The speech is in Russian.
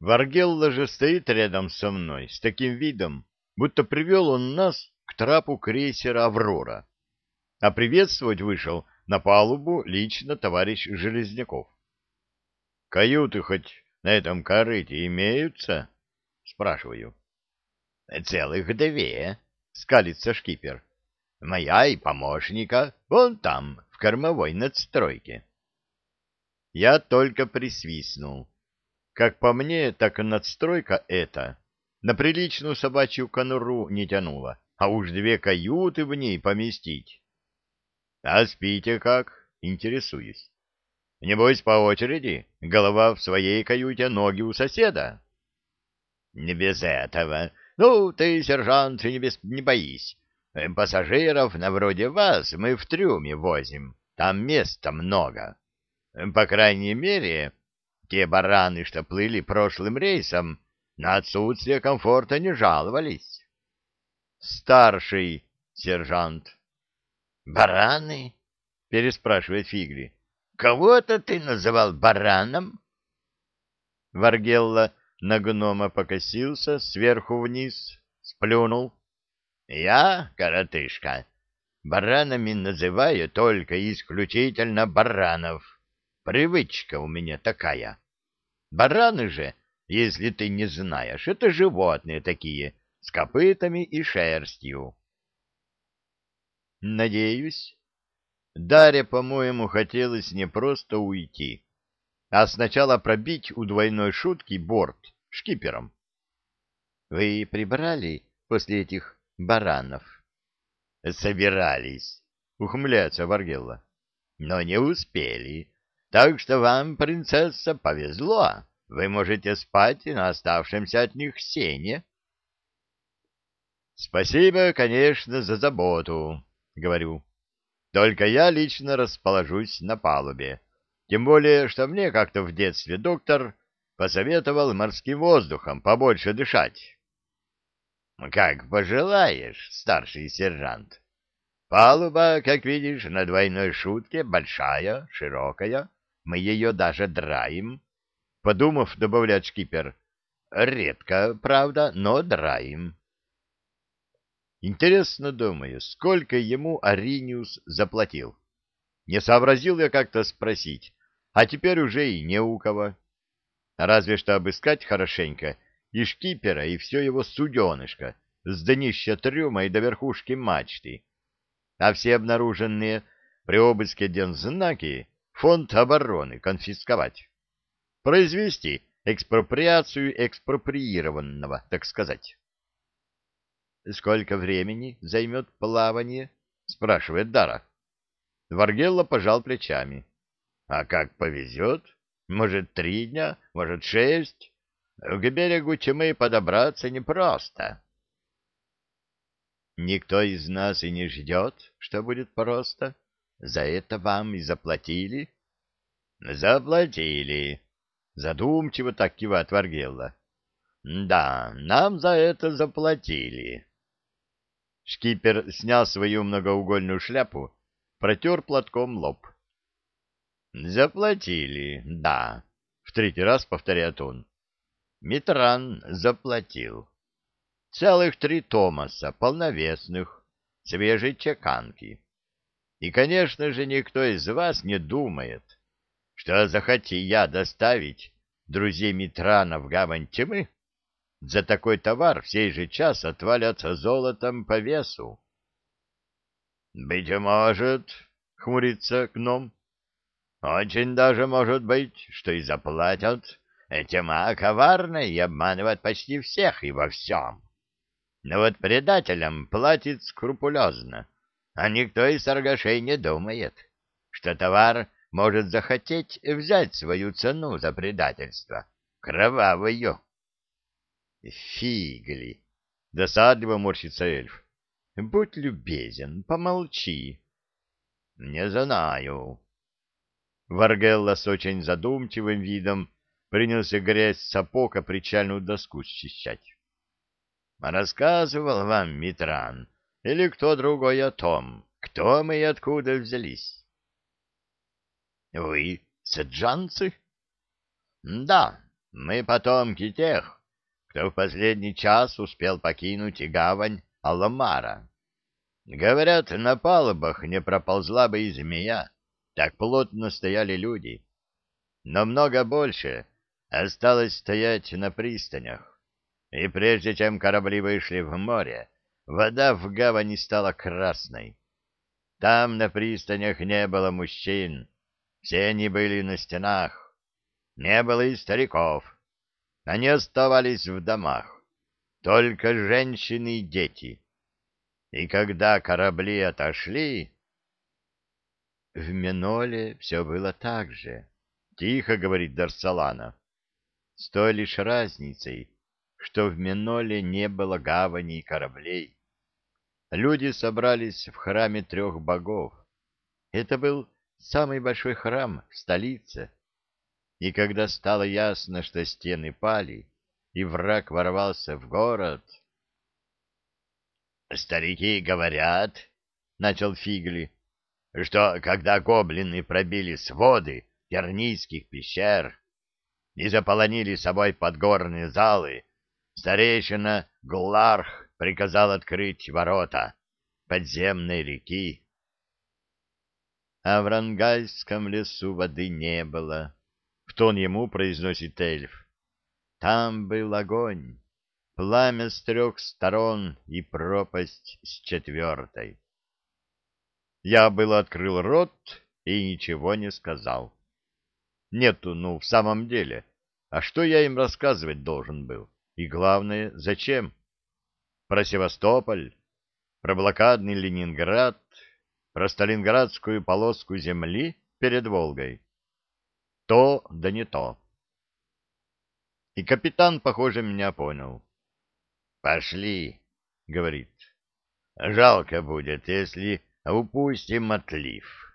Варгелла же стоит рядом со мной с таким видом, будто привел он нас к трапу крейсера «Аврора», а приветствовать вышел на палубу лично товарищ Железняков. «Каюты хоть на этом корыте имеются?» — спрашиваю. «Целых две», — скалится шкипер. «Моя и помощника вон там, в кормовой надстройке». Я только присвистнул. Как по мне, так и надстройка эта на приличную собачью конуру не тянула, а уж две каюты в ней поместить. А спите как? Интересуюсь. Небось, по очереди, голова в своей каюте, ноги у соседа. Не без этого. Ну, ты, сержант, не, без... не боись. Пассажиров на вроде вас мы в трюме возим. Там места много. По крайней мере, те бараны, что плыли прошлым рейсом, на отсутствие комфорта не жаловались. Старший сержант. Бараны? переспрашивает Фигли. Кого-то ты называл бараном? Варгелла на гнома покосился сверху вниз, сплюнул. Я, коротышка, баранами называю только исключительно баранов. Привычка у меня такая. Бараны же, если ты не знаешь, это животные такие, с копытами и шерстью. Надеюсь. Дарья, по-моему, хотелось не просто уйти, а сначала пробить у двойной шутки борт шкипером. Вы прибрали после этих баранов? Собирались, ухмыляется Варгелла. Но не успели. Так что вам, принцесса, повезло. Вы можете спать на оставшемся от них сене. Спасибо, конечно, за заботу, говорю. Только я лично расположусь на палубе. Тем более, что мне как-то в детстве доктор посоветовал морским воздухом побольше дышать. — Как пожелаешь, старший сержант. Палуба, как видишь, на двойной шутке большая, широкая, мы ее даже драим. Подумав, добавляет шкипер. Редко, правда, но драим. Интересно, думаю, сколько ему Ариниус заплатил. Не сообразил я как-то спросить, а теперь уже и не у кого. Разве что обыскать хорошенько и шкипера, и все его суденышко, с днища трюма и до верхушки мачты. А все обнаруженные при обыске дензнаки фонд обороны конфисковать. Произвести экспроприацию экспроприированного, так сказать. «Сколько времени займет плавание?» — спрашивает Дара. Варгелла пожал плечами. «А как повезет? Может, три дня, может, шесть. К берегу тьмы подобраться непросто». «Никто из нас и не ждет, что будет просто», за это вам и заплатили? — Заплатили. Задумчиво так кивает Варгелла. — Да, нам за это заплатили. Шкипер снял свою многоугольную шляпу, протер платком лоб. — Заплатили, да, — в третий раз повторяет он. Митран заплатил. Целых три Томаса, полновесных, свежей чеканки. И, конечно же, никто из вас не думает, что захоти я доставить друзей Митрана в гавань тьмы, за такой товар в сей же час отвалятся золотом по весу. — Быть может, — хмурится гном, — очень даже может быть, что и заплатят. Тьма коварная и обманывает почти всех и во всем. Но вот предателям платит скрупулезно а никто из торгашей не думает, что товар может захотеть взять свою цену за предательство, кровавую. Фигли! Досадливо морщится эльф. Будь любезен, помолчи. Не знаю. Варгелла с очень задумчивым видом принялся грязь сапог о причальную доску счищать. Рассказывал вам Митран, или кто другой о том, кто мы и откуда взялись. — Вы саджанцы? — Да, Мы потомки тех, кто в последний час успел покинуть гавань Аламара. Говорят, на палубах не проползла бы и змея, так плотно стояли люди. Но много больше осталось стоять на пристанях. И прежде чем корабли вышли в море, вода в гавани стала красной. Там на пристанях не было мужчин, все они были на стенах. Не было и стариков. Они оставались в домах. Только женщины и дети. И когда корабли отошли... В Меноле все было так же, — тихо говорит Дарсалана. С той лишь разницей, что в Меноле не было гавани и кораблей. Люди собрались в храме трех богов. Это был самый большой храм в столице. И когда стало ясно, что стены пали, и враг ворвался в город... Старики говорят, — начал Фигли, — что когда гоблины пробили своды тернийских пещер и заполонили собой подгорные залы, старейшина Гларх приказал открыть ворота подземной реки. А в Рангайском лесу воды не было, — в тон ему произносит эльф. Там был огонь пламя с трех сторон и пропасть с четвертой. Я было открыл рот и ничего не сказал. Нету, ну, в самом деле, а что я им рассказывать должен был? И главное, зачем? Про Севастополь, про блокадный Ленинград, про Сталинградскую полоску земли перед Волгой. То да не то. И капитан, похоже, меня понял. Пошли, говорит. Жалко будет, если упустим отлив.